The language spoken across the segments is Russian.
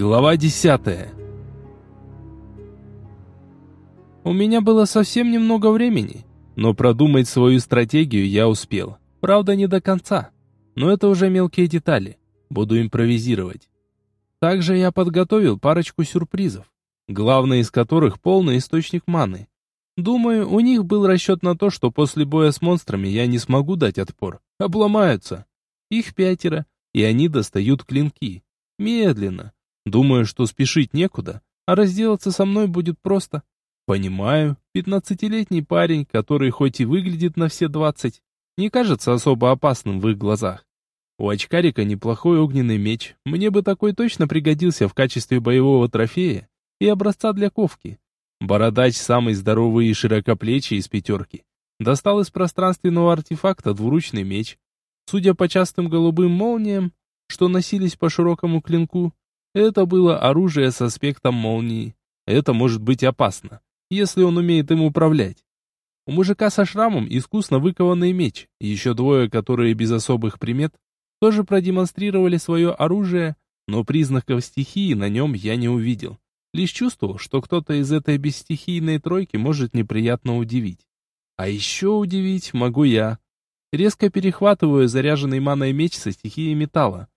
Глава десятая. У меня было совсем немного времени, но продумать свою стратегию я успел. Правда, не до конца. Но это уже мелкие детали. Буду импровизировать. Также я подготовил парочку сюрпризов, главный из которых полный источник маны. Думаю, у них был расчет на то, что после боя с монстрами я не смогу дать отпор. Обломаются. Их пятеро, и они достают клинки. Медленно, Думаю, что спешить некуда, а разделаться со мной будет просто. Понимаю, пятнадцатилетний парень, который хоть и выглядит на все двадцать, не кажется особо опасным в их глазах. У очкарика неплохой огненный меч, мне бы такой точно пригодился в качестве боевого трофея и образца для ковки. Бородач самый здоровый и широкоплечий из пятерки. Достал из пространственного артефакта двуручный меч. Судя по частым голубым молниям, что носились по широкому клинку, это было оружие с аспектом молнии. Это может быть опасно, если он умеет им управлять. У мужика со шрамом искусно выкованный меч, еще двое, которые без особых примет, тоже продемонстрировали свое оружие, но признаков стихии на нем я не увидел. Лишь чувствовал, что кто-то из этой бесстихийной тройки может неприятно удивить. А еще удивить могу я. Резко перехватываю заряженный маной меч со стихией металла.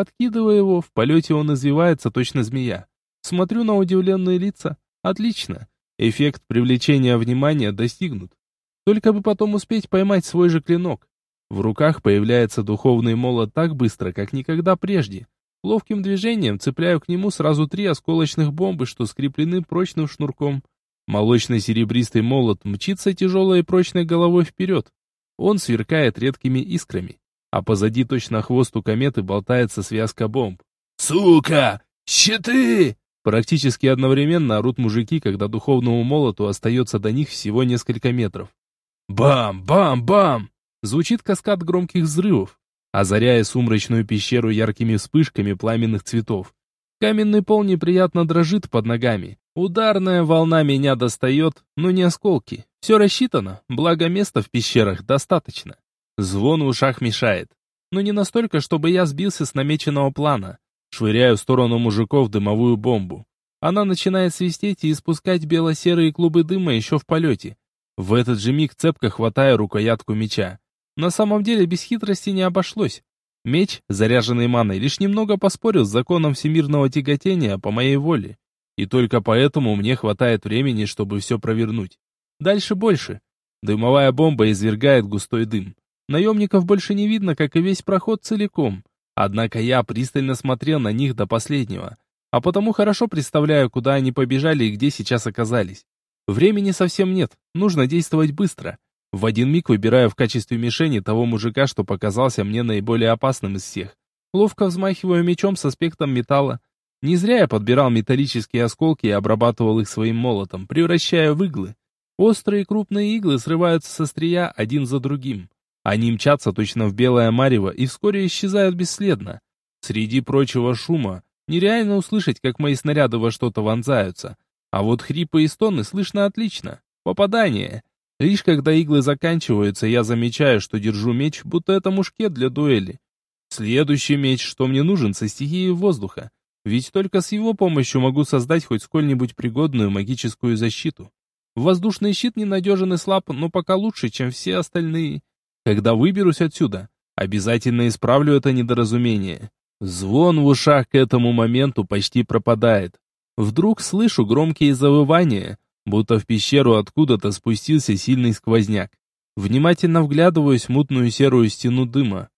Подкидывая его, в полете он извивается, точно змея. Смотрю на удивленные лица. Отлично. Эффект привлечения внимания достигнут. Только бы потом успеть поймать свой же клинок. В руках появляется духовный молот так быстро, как никогда прежде. Ловким движением цепляю к нему сразу три осколочных бомбы, что скреплены прочным шнурком. Молочно-серебристый молот мчится тяжелой и прочной головой вперед. Он сверкает редкими искрами а позади точно хвост у кометы болтается связка бомб. «Сука! Щиты!» Практически одновременно орут мужики, когда духовному молоту остается до них всего несколько метров. Бам-бам-бам! Звучит каскад громких взрывов, озаряя сумрачную пещеру яркими вспышками пламенных цветов. Каменный пол неприятно дрожит под ногами. Ударная волна меня достает, но не осколки. Все рассчитано, благо места в пещерах достаточно. Звон в ушах мешает. Но не настолько, чтобы я сбился с намеченного плана. Швыряю в сторону мужиков дымовую бомбу. Она начинает свистеть и испускать бело-серые клубы дыма еще в полете. В этот же миг цепко хватаю рукоятку меча. На самом деле без хитрости не обошлось. Меч, заряженный маной, лишь немного поспорил с законом всемирного тяготения по моей воле. И только поэтому мне хватает времени, чтобы все провернуть. Дальше больше. Дымовая бомба извергает густой дым. Наемников больше не видно, как и весь проход целиком. Однако я пристально смотрел на них до последнего. А потому хорошо представляю, куда они побежали и где сейчас оказались. Времени совсем нет, нужно действовать быстро. В один миг выбираю в качестве мишени того мужика, что показался мне наиболее опасным из всех. Ловко взмахиваю мечом с аспектом металла. Не зря я подбирал металлические осколки и обрабатывал их своим молотом, превращая в иглы. Острые крупные иглы срываются со стрия один за другим. Они мчатся точно в белое марево и вскоре исчезают бесследно. Среди прочего шума нереально услышать, как мои снаряды во что-то вонзаются. А вот хрипы и стоны слышно отлично. Попадание. Лишь когда иглы заканчиваются, я замечаю, что держу меч, будто это мушкет для дуэли. Следующий меч, что мне нужен, со стихией воздуха. Ведь только с его помощью могу создать хоть сколь-нибудь пригодную магическую защиту. Воздушный щит ненадежен и слаб, но пока лучше, чем все остальные. Когда выберусь отсюда, обязательно исправлю это недоразумение. Звон в ушах к этому моменту почти пропадает. Вдруг слышу громкие завывания, будто в пещеру откуда-то спустился сильный сквозняк. Внимательно вглядываюсь в мутную серую стену дыма.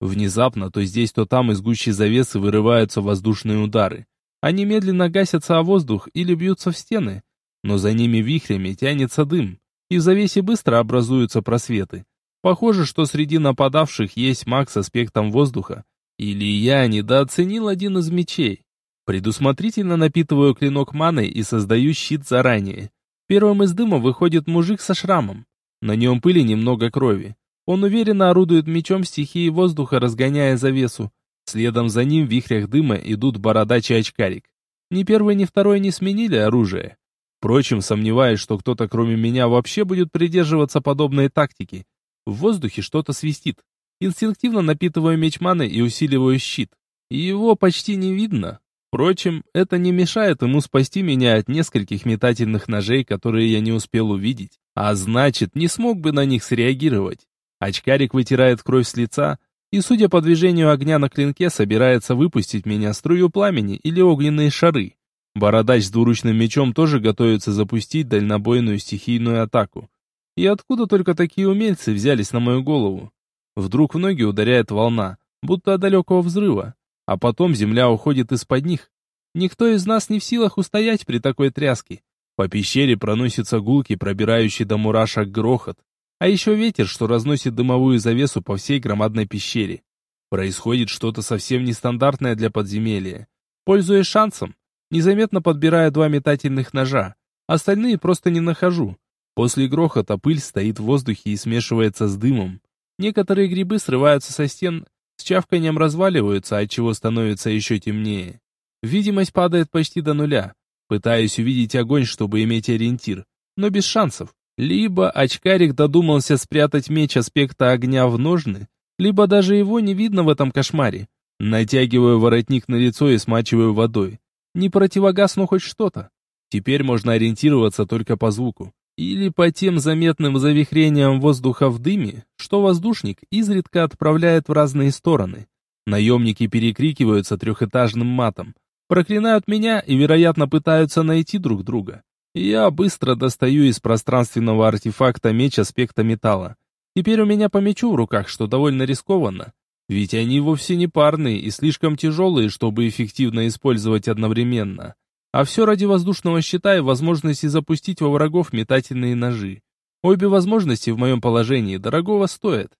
Внезапно то здесь, то там из гущей завесы вырываются воздушные удары. Они медленно гасятся о воздух или бьются в стены, но за ними вихрями тянется дым, и в завесе быстро образуются просветы. Похоже, что среди нападавших есть маг с аспектом воздуха. Или я недооценил один из мечей. Предусмотрительно напитываю клинок маной и создаю щит заранее. Первым из дыма выходит мужик со шрамом. На нем пыли немного крови. Он уверенно орудует мечом стихии воздуха, разгоняя завесу. Следом за ним в вихрях дыма идут бородач и очкарик. Ни первый, ни второй не сменили оружие. Впрочем, сомневаюсь, что кто-то кроме меня вообще будет придерживаться подобной тактики. В воздухе что-то свистит. Инстинктивно напитываю меч маны и усиливаю щит. Его почти не видно. Впрочем, это не мешает ему спасти меня от нескольких метательных ножей, которые я не успел увидеть, а значит, не смог бы на них среагировать. Очкарик вытирает кровь с лица и, судя по движению огня на клинке, собирается выпустить меня струю пламени или огненные шары. Бородач с двуручным мечом тоже готовится запустить дальнобойную стихийную атаку. И откуда только такие умельцы взялись на мою голову? Вдруг в ноги ударяет волна, будто от далекого взрыва а потом земля уходит из-под них. Никто из нас не в силах устоять при такой тряске. По пещере проносится гулки, пробирающий до мурашек грохот, а еще ветер, что разносит дымовую завесу по всей громадной пещере. Происходит что-то совсем нестандартное для подземелья. Пользуясь шансом, незаметно подбирая два метательных ножа, остальные просто не нахожу. После грохота пыль стоит в воздухе и смешивается с дымом. Некоторые грибы срываются со стен с чавканием разваливаются, отчего становится еще темнее. Видимость падает почти до нуля. Пытаюсь увидеть огонь, чтобы иметь ориентир, но без шансов. Либо очкарик додумался спрятать меч аспекта огня в ножны, либо даже его не видно в этом кошмаре. Натягиваю воротник на лицо и смачиваю водой. Не противогаз, но хоть что-то. Теперь можно ориентироваться только по звуку или по тем заметным завихрениям воздуха в дыме, что воздушник изредка отправляет в разные стороны. Наемники перекрикиваются трехэтажным матом, проклинают меня и, вероятно, пытаются найти друг друга. Я быстро достаю из пространственного артефакта меч аспекта металла. Теперь у меня по мечу в руках, что довольно рискованно. Ведь они вовсе не парные и слишком тяжелые, чтобы эффективно использовать одновременно. А все ради воздушного щита и возможности запустить во врагов метательные ножи. Обе возможности в моем положении дорогого стоят.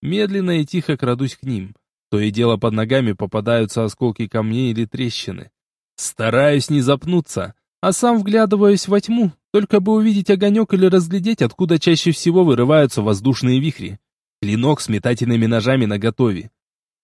Медленно и тихо крадусь к ним. То и дело под ногами попадаются осколки камней или трещины. Стараюсь не запнуться, а сам вглядываюсь во тьму, только бы увидеть огонек или разглядеть, откуда чаще всего вырываются воздушные вихри. Клинок с метательными ножами наготове.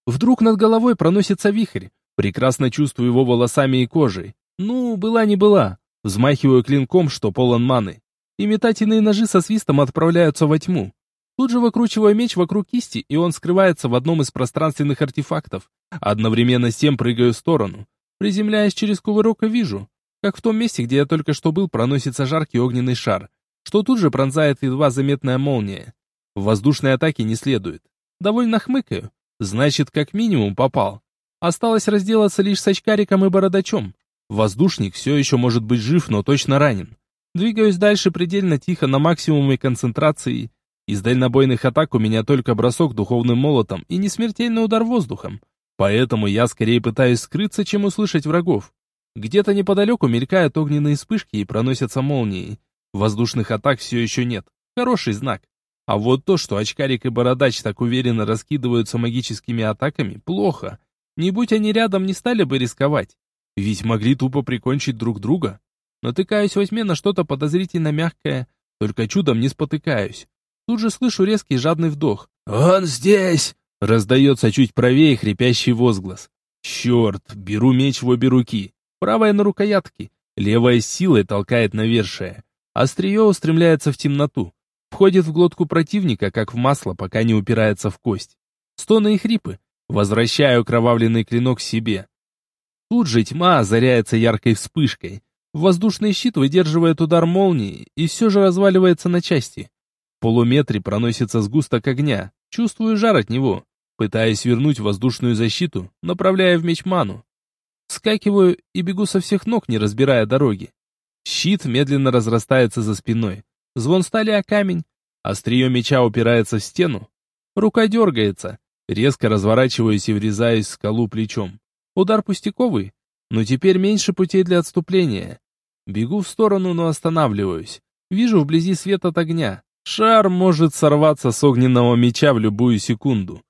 Вдруг над головой проносится вихрь. Прекрасно чувствую его волосами и кожей. Ну, была не была. Взмахиваю клинком, что полон маны. И метательные ножи со свистом отправляются во тьму. Тут же выкручиваю меч вокруг кисти, и он скрывается в одном из пространственных артефактов. Одновременно с тем прыгаю в сторону. Приземляясь через кувырок и вижу, как в том месте, где я только что был, проносится жаркий огненный шар, что тут же пронзает едва заметная молния. В воздушной атаке не следует. Довольно хмыкаю. Значит, как минимум попал. Осталось разделаться лишь с очкариком и бородачом. Воздушник все еще может быть жив, но точно ранен. Двигаюсь дальше предельно тихо, на максимуме концентрации. Из дальнобойных атак у меня только бросок духовным молотом и несмертельный удар воздухом. Поэтому я скорее пытаюсь скрыться, чем услышать врагов. Где-то неподалеку мелькают огненные вспышки и проносятся молнии. Воздушных атак все еще нет. Хороший знак. А вот то, что очкарик и бородач так уверенно раскидываются магическими атаками, плохо. Не будь они рядом, не стали бы рисковать. Ведь могли тупо прикончить друг друга. Натыкаюсь во тьме на что-то подозрительно мягкое, только чудом не спотыкаюсь. Тут же слышу резкий жадный вдох. «Он здесь!» Раздается чуть правее хрипящий возглас. Черт, беру меч в обе руки. Правая на рукоятке, левая силой толкает навершие. Острие устремляется в темноту. Входит в глотку противника, как в масло, пока не упирается в кость. Стоны и хрипы. Возвращаю кровавленный клинок себе. Тут же тьма озаряется яркой вспышкой. Воздушный щит выдерживает удар молнии и все же разваливается на части. В полуметре проносится сгусток огня. Чувствую жар от него. Пытаясь вернуть воздушную защиту, направляя в меч ману. Скакиваю и бегу со всех ног, не разбирая дороги. Щит медленно разрастается за спиной. Звон стали о камень. Острие меча упирается в стену. Рука дергается. Резко разворачиваюсь и врезаюсь в скалу плечом. Удар пустяковый, но теперь меньше путей для отступления. Бегу в сторону, но останавливаюсь. Вижу вблизи свет от огня. Шар может сорваться с огненного меча в любую секунду.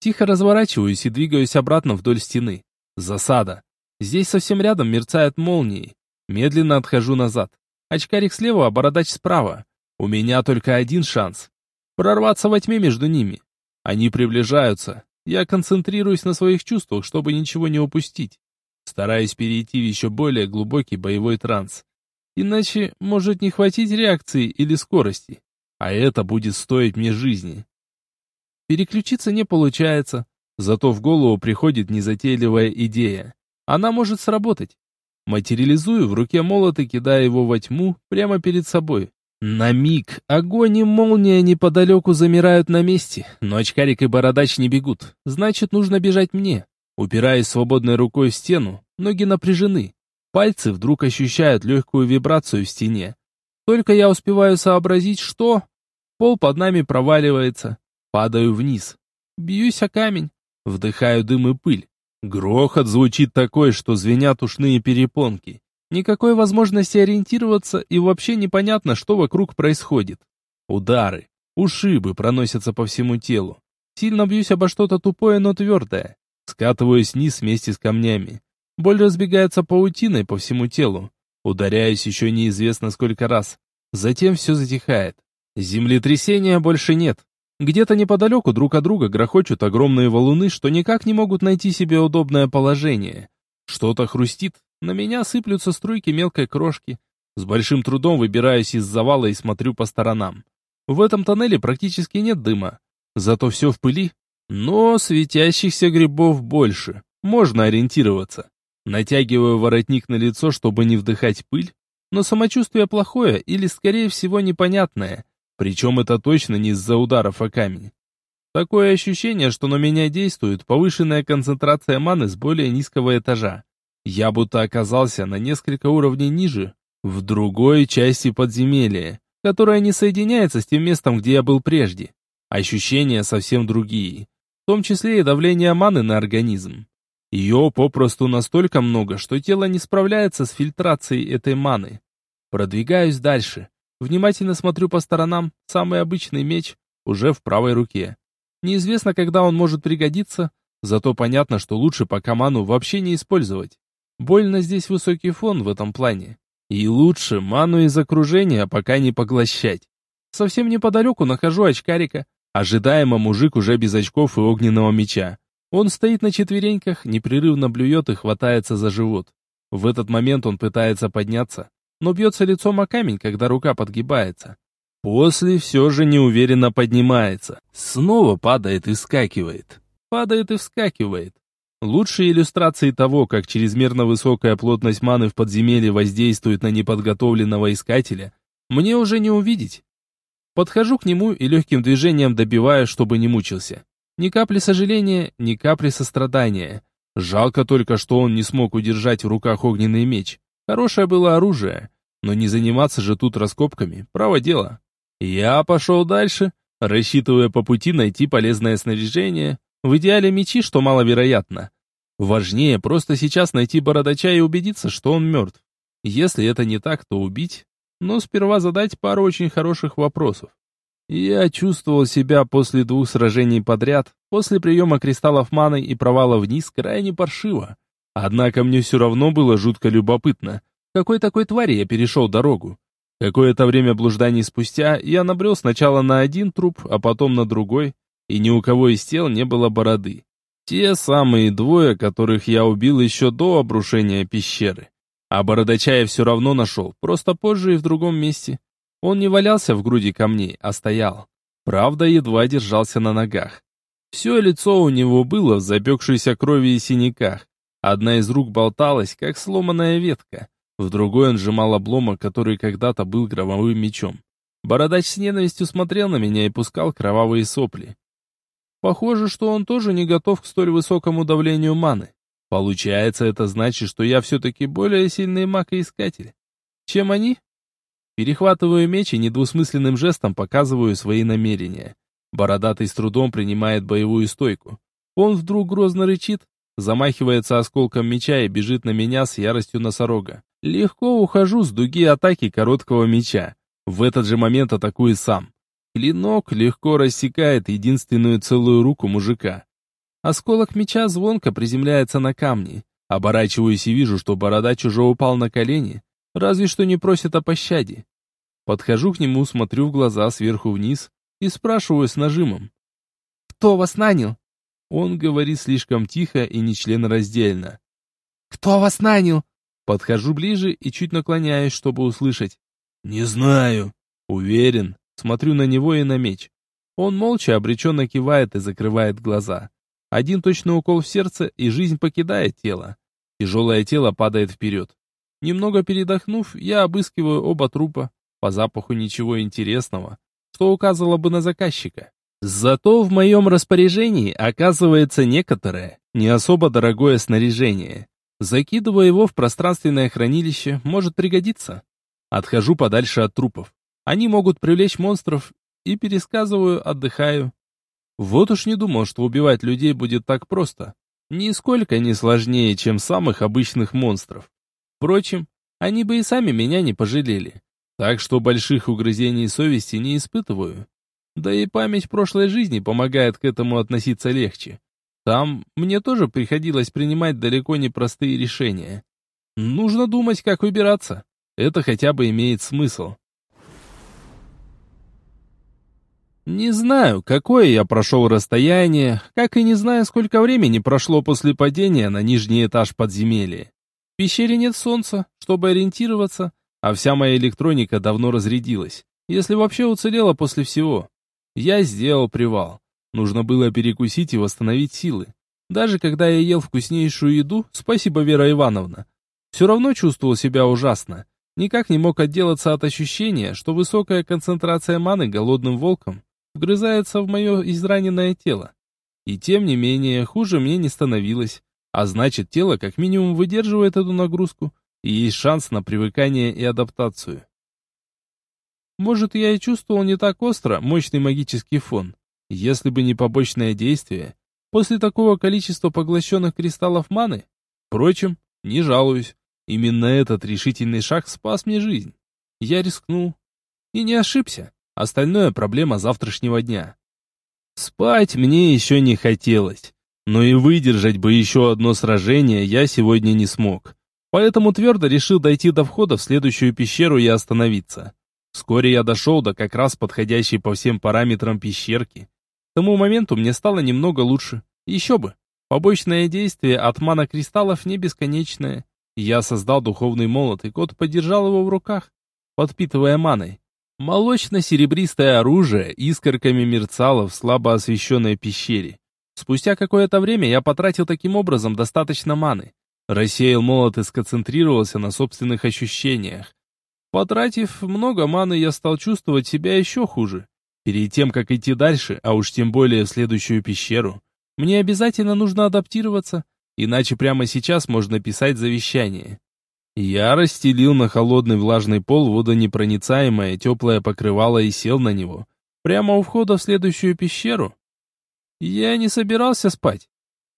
Тихо разворачиваюсь и двигаюсь обратно вдоль стены. Засада. Здесь совсем рядом мерцают молнии. Медленно отхожу назад. Очкарик слева, а бородач справа. У меня только один шанс. Прорваться во тьме между ними. Они приближаются. Я концентрируюсь на своих чувствах, чтобы ничего не упустить. Стараюсь перейти в еще более глубокий боевой транс. Иначе может не хватить реакции или скорости. А это будет стоить мне жизни. Переключиться не получается. Зато в голову приходит незатейливая идея. Она может сработать. Материализую в руке молот и кидаю его во тьму прямо перед собой. На миг огонь и молния неподалеку замирают на месте, но очкарик и бородач не бегут. Значит, нужно бежать мне. Упираясь свободной рукой в стену, ноги напряжены. Пальцы вдруг ощущают легкую вибрацию в стене. Только я успеваю сообразить, что... Пол под нами проваливается. Падаю вниз. Бьюсь о камень. Вдыхаю дым и пыль. Грохот звучит такой, что звенят ушные перепонки. Никакой возможности ориентироваться и вообще непонятно, что вокруг происходит. Удары, ушибы проносятся по всему телу. Сильно бьюсь обо что-то тупое, но твердое. Скатываюсь вниз вместе с камнями. Боль разбегается паутиной по всему телу. Ударяюсь еще неизвестно сколько раз. Затем все затихает. Землетрясения больше нет. Где-то неподалеку друг от друга грохочут огромные валуны, что никак не могут найти себе удобное положение. Что-то хрустит, на меня сыплются струйки мелкой крошки. С большим трудом выбираюсь из завала и смотрю по сторонам. В этом тоннеле практически нет дыма. Зато все в пыли. Но светящихся грибов больше. Можно ориентироваться. Натягиваю воротник на лицо, чтобы не вдыхать пыль. Но самочувствие плохое или, скорее всего, непонятное. Причем это точно не из-за ударов о камень. Такое ощущение, что на меня действует повышенная концентрация маны с более низкого этажа. Я будто оказался на несколько уровней ниже, в другой части подземелья, которая не соединяется с тем местом, где я был прежде. Ощущения совсем другие, в том числе и давление маны на организм. Ее попросту настолько много, что тело не справляется с фильтрацией этой маны. Продвигаюсь дальше. Внимательно смотрю по сторонам, самый обычный меч уже в правой руке. Неизвестно, когда он может пригодиться, зато понятно, что лучше пока ману вообще не использовать. Больно здесь высокий фон в этом плане. И лучше ману из окружения пока не поглощать. Совсем неподалеку нахожу очкарика. Ожидаемо мужик уже без очков и огненного меча. Он стоит на четвереньках, непрерывно блюет и хватается за живот. В этот момент он пытается подняться, но бьется лицом о камень, когда рука подгибается. После все же неуверенно поднимается. Снова падает и вскакивает. Падает и вскакивает. Лучшие иллюстрации того, как чрезмерно высокая плотность маны в подземелье воздействует на неподготовленного искателя, мне уже не увидеть. Подхожу к нему и легким движением добиваю, чтобы не мучился. Ни капли сожаления, ни капли сострадания. Жалко только, что он не смог удержать в руках огненный меч. Хорошее было оружие, но не заниматься же тут раскопками, право дело. Я пошел дальше, рассчитывая по пути найти полезное снаряжение, в идеале мечи, что маловероятно. Важнее просто сейчас найти бородача и убедиться, что он мертв. Если это не так, то убить, но сперва задать пару очень хороших вопросов. Я чувствовал себя после двух сражений подряд, после приема кристаллов маны и провала вниз крайне паршиво. Однако мне все равно было жутко любопытно, какой такой твари я перешел дорогу. Какое-то время блужданий спустя я набрел сначала на один труп, а потом на другой, и ни у кого из тел не было бороды. Те самые двое, которых я убил еще до обрушения пещеры. А бородача я все равно нашел, просто позже и в другом месте. Он не валялся в груди камней, а стоял. Правда, едва держался на ногах. Все лицо у него было в запекшейся крови и синяках. Одна из рук болталась, как сломанная ветка. В другой он сжимал обломок, который когда-то был громовым мечом. Бородач с ненавистью смотрел на меня и пускал кровавые сопли. Похоже, что он тоже не готов к столь высокому давлению маны. Получается, это значит, что я все-таки более сильный маг и искатель. Чем они? Перехватываю меч и недвусмысленным жестом показываю свои намерения. Бородатый с трудом принимает боевую стойку. Он вдруг грозно рычит, замахивается осколком меча и бежит на меня с яростью носорога. Легко ухожу с дуги атаки короткого меча. В этот же момент атакую сам. Клинок легко рассекает единственную целую руку мужика. Осколок меча звонко приземляется на камни. Оборачиваюсь и вижу, что бородач уже упал на колени, разве что не просит о пощаде. Подхожу к нему, смотрю в глаза сверху вниз и спрашиваю с нажимом. «Кто вас нанял?» Он говорит слишком тихо и нечленораздельно. «Кто вас нанял?» Подхожу ближе и чуть наклоняюсь, чтобы услышать. «Не знаю». «Уверен?» Смотрю на него и на меч. Он молча обреченно кивает и закрывает глаза. Один точный укол в сердце, и жизнь покидает тело. Тяжелое тело падает вперед. Немного передохнув, я обыскиваю оба трупа. По запаху ничего интересного, что указывало бы на заказчика. Зато в моем распоряжении оказывается некоторое, не особо дорогое снаряжение. Закидывая его в пространственное хранилище, может пригодиться. Отхожу подальше от трупов. Они могут привлечь монстров, и пересказываю, отдыхаю. Вот уж не думал, что убивать людей будет так просто. Нисколько не сложнее, чем самых обычных монстров. Впрочем, они бы и сами меня не пожалели. Так что больших угрызений совести не испытываю. Да и память прошлой жизни помогает к этому относиться легче. Там мне тоже приходилось принимать далеко не простые решения. Нужно думать, как выбираться. Это хотя бы имеет смысл. Не знаю, какое я прошел расстояние, как и не знаю, сколько времени прошло после падения на нижний этаж подземелья. В пещере нет солнца, чтобы ориентироваться, а вся моя электроника давно разрядилась, если вообще уцелела после всего. Я сделал привал. Нужно было перекусить и восстановить силы. Даже когда я ел вкуснейшую еду, спасибо, Вера Ивановна, все равно чувствовал себя ужасно. Никак не мог отделаться от ощущения, что высокая концентрация маны голодным волком вгрызается в мое израненное тело. И тем не менее, хуже мне не становилось. А значит, тело как минимум выдерживает эту нагрузку, и есть шанс на привыкание и адаптацию. Может, я и чувствовал не так остро мощный магический фон. Если бы не побочное действие, после такого количества поглощенных кристаллов маны, впрочем, не жалуюсь. Именно этот решительный шаг спас мне жизнь. Я рискнул. И не ошибся. Остальное проблема завтрашнего дня. Спать мне еще не хотелось. Но и выдержать бы еще одно сражение я сегодня не смог. Поэтому твердо решил дойти до входа в следующую пещеру и остановиться. Вскоре я дошел до как раз подходящей по всем параметрам пещерки. К тому моменту мне стало немного лучше. Еще бы. Побочное действие от мана-кристаллов не бесконечное. Я создал духовный молот, и кот подержал его в руках, подпитывая маной. Молочно-серебристое оружие искорками мерцало в слабо освещенной пещере. Спустя какое-то время я потратил таким образом достаточно маны. Рассеял молот и сконцентрировался на собственных ощущениях. Потратив много маны, я стал чувствовать себя еще хуже. Перед тем, как идти дальше, а уж тем более в следующую пещеру, мне обязательно нужно адаптироваться, иначе прямо сейчас можно писать завещание. Я расстелил на холодный влажный пол водонепроницаемое теплое покрывало и сел на него, прямо у входа в следующую пещеру. Я не собирался спать.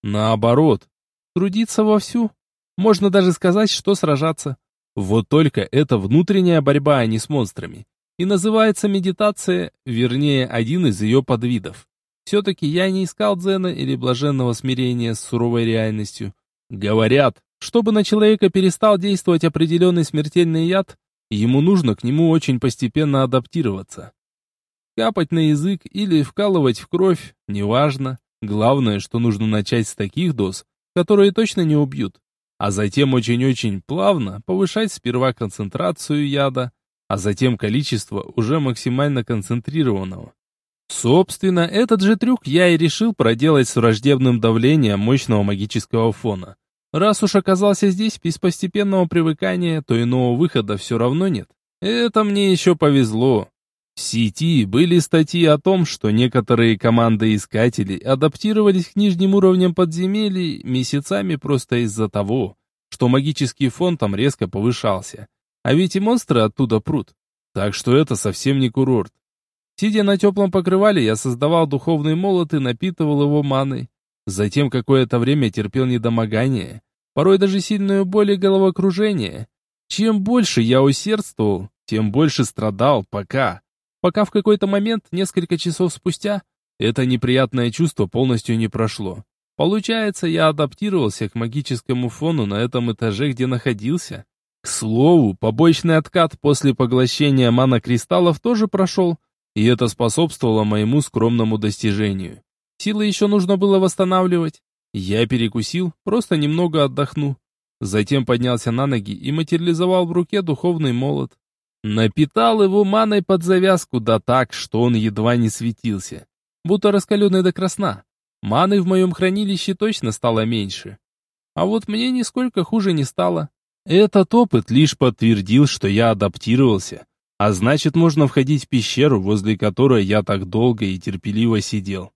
Наоборот, трудиться вовсю. Можно даже сказать, что сражаться. Вот только это внутренняя борьба, а не с монстрами. И называется медитация, вернее, один из ее подвидов. Все-таки я не искал дзена или блаженного смирения с суровой реальностью. Говорят, чтобы на человека перестал действовать определенный смертельный яд, ему нужно к нему очень постепенно адаптироваться. Капать на язык или вкалывать в кровь, неважно. Главное, что нужно начать с таких доз, которые точно не убьют а затем очень-очень плавно повышать сперва концентрацию яда, а затем количество уже максимально концентрированного. Собственно, этот же трюк я и решил проделать с враждебным давлением мощного магического фона. Раз уж оказался здесь без постепенного привыкания, то иного выхода все равно нет. Это мне еще повезло. В сети были статьи о том, что некоторые команды искателей адаптировались к нижним уровням подземелий месяцами просто из-за того, что магический фон там резко повышался. А ведь и монстры оттуда прут. Так что это совсем не курорт. Сидя на теплом покрывале, я создавал духовный молот и напитывал его маной. Затем какое-то время терпел недомогание, порой даже сильную боль и головокружение. Чем больше я усердствовал, тем больше страдал, пока пока в какой-то момент, несколько часов спустя, это неприятное чувство полностью не прошло. Получается, я адаптировался к магическому фону на этом этаже, где находился. К слову, побочный откат после поглощения манокристаллов тоже прошел, и это способствовало моему скромному достижению. Силы еще нужно было восстанавливать. Я перекусил, просто немного отдохну. Затем поднялся на ноги и материализовал в руке духовный молот. Напитал его маной под завязку, да так, что он едва не светился. Будто раскаленный до красна. Маны в моем хранилище точно стало меньше. А вот мне нисколько хуже не стало. Этот опыт лишь подтвердил, что я адаптировался. А значит, можно входить в пещеру, возле которой я так долго и терпеливо сидел.